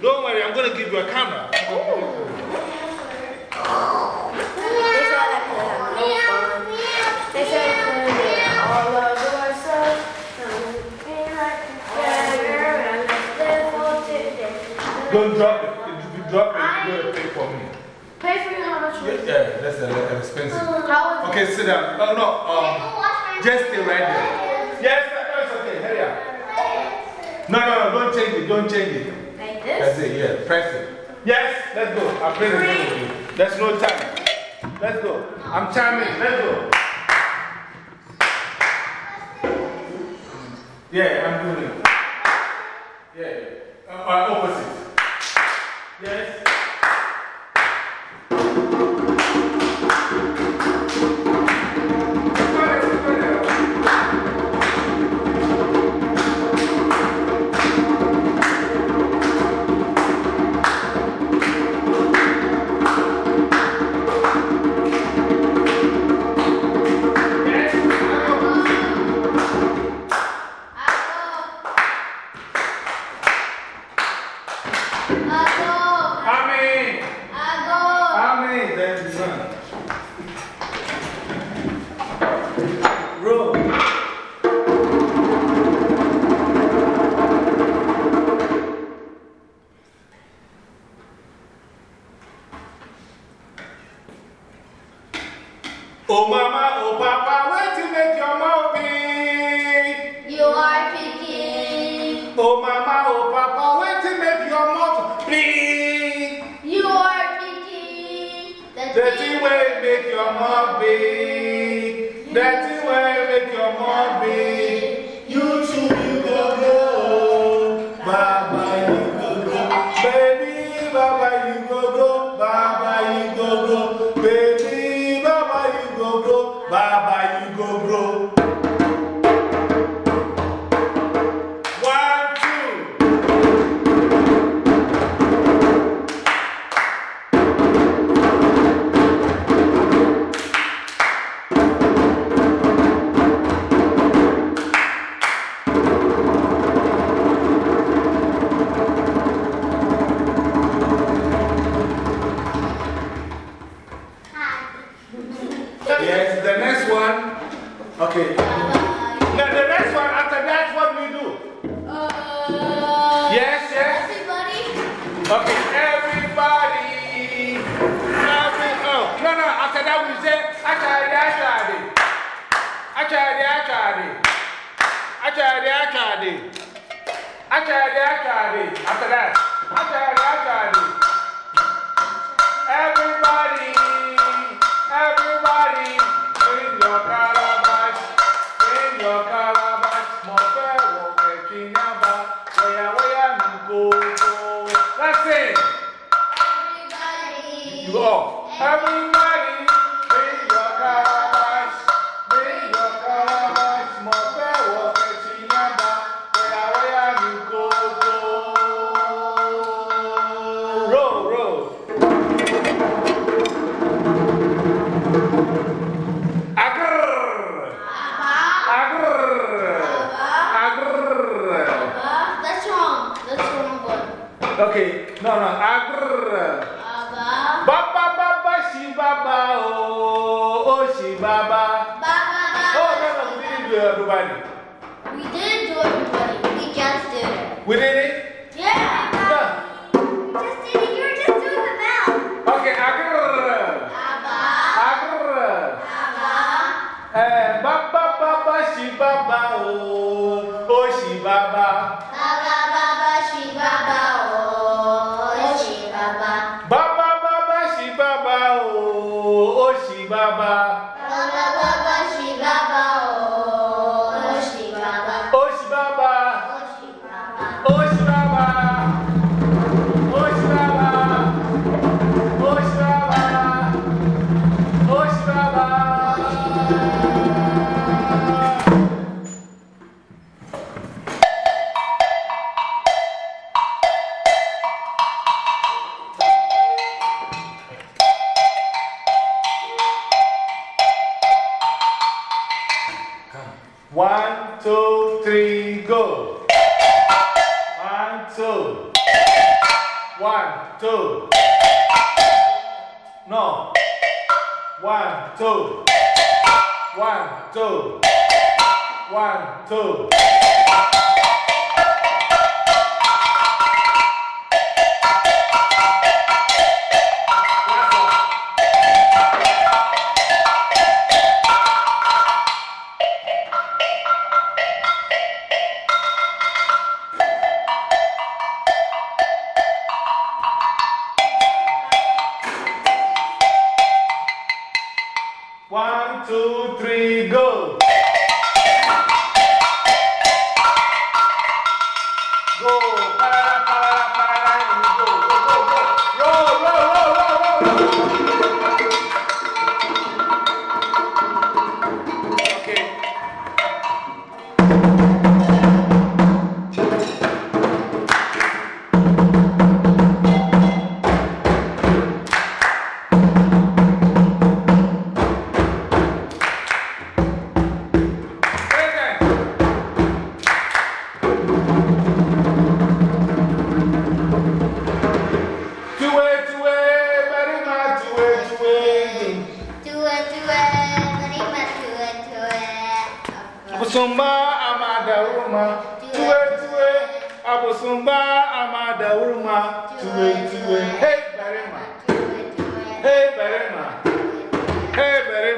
Don't worry, I'm going to give you a camera. They said I could have no fun. They said I could get all of yourself. Something like a better and let's live for today. Don't drop it. If you drop it, you're going to pay for me. Pay for you how much it? Yeah, that's uh, expensive. How was Okay, sit down. Oh, no. Um, just stay right there. Yes, that's okay. Hurry up. No, no, no. Don't change it. Don't change it. Like That's it. Yeah, press it. Yes, let's go. I'll play the game with you. There's no time. Let's go. I'm chiming. Let's go. Yeah, I'm doing it. How many? How many? Then run. Roll. Oh mama, oh papa, where to make your mouth big? You are picking. Oh mama, your na wuli sɛ atwaade atwaade atwaade atwaade atwaade atwaade atwaade atwaade after that. Atwaade atwaade everybody everybody bring your color. No. Baba. Baba, baba, shi baba, oh, oh, shi baba. Baba. Oh, no, no, we didn't do everybody. We didn't do everybody. We just did it. We did it? Yeah. Just did it. You were just doing the mouth. Okay. Baba. Baba. Eh, baba, baba, oh, two. No. One, two. One, two. One, two. Abusumba amada uruma, tuwe, tuwe. Abusumba amada uruma, tuwe, tuwe. Hey, Berema. Hey, Berema. Hey, Berema.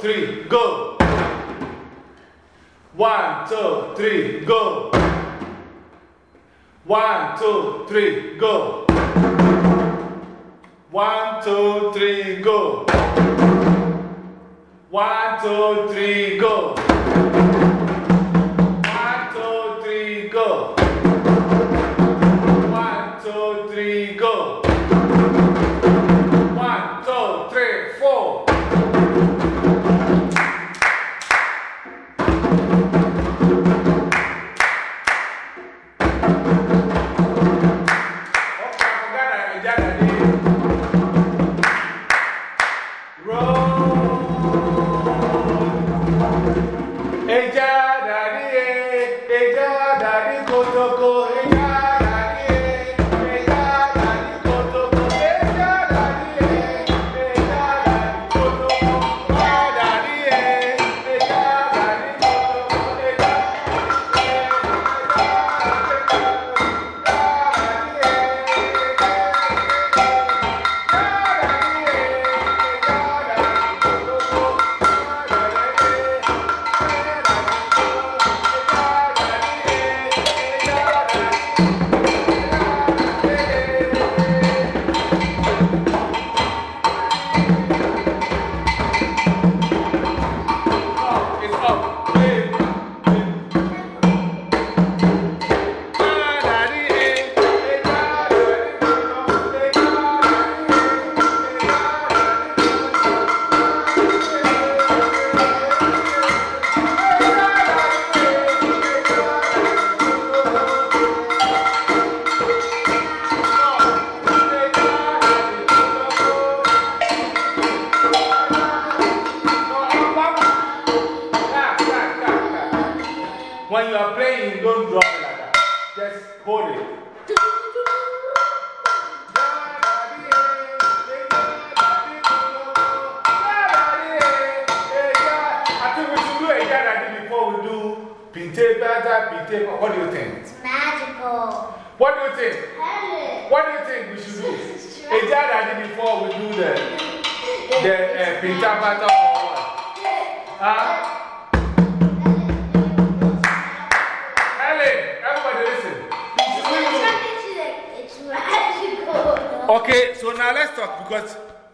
Three, go. One, two, three, go. One, two, three, go. One, two, three, go. One, two, three, go. Are playing, don't drop it like that. Just hold it. I think we should do a yard before we do Pinte Bata, Pinte. What do you think? It's magical. What do you think? Helen. What do you think we should do? A yard before we do the, the uh, Pinte Bata or what? Okay, so now let's talk because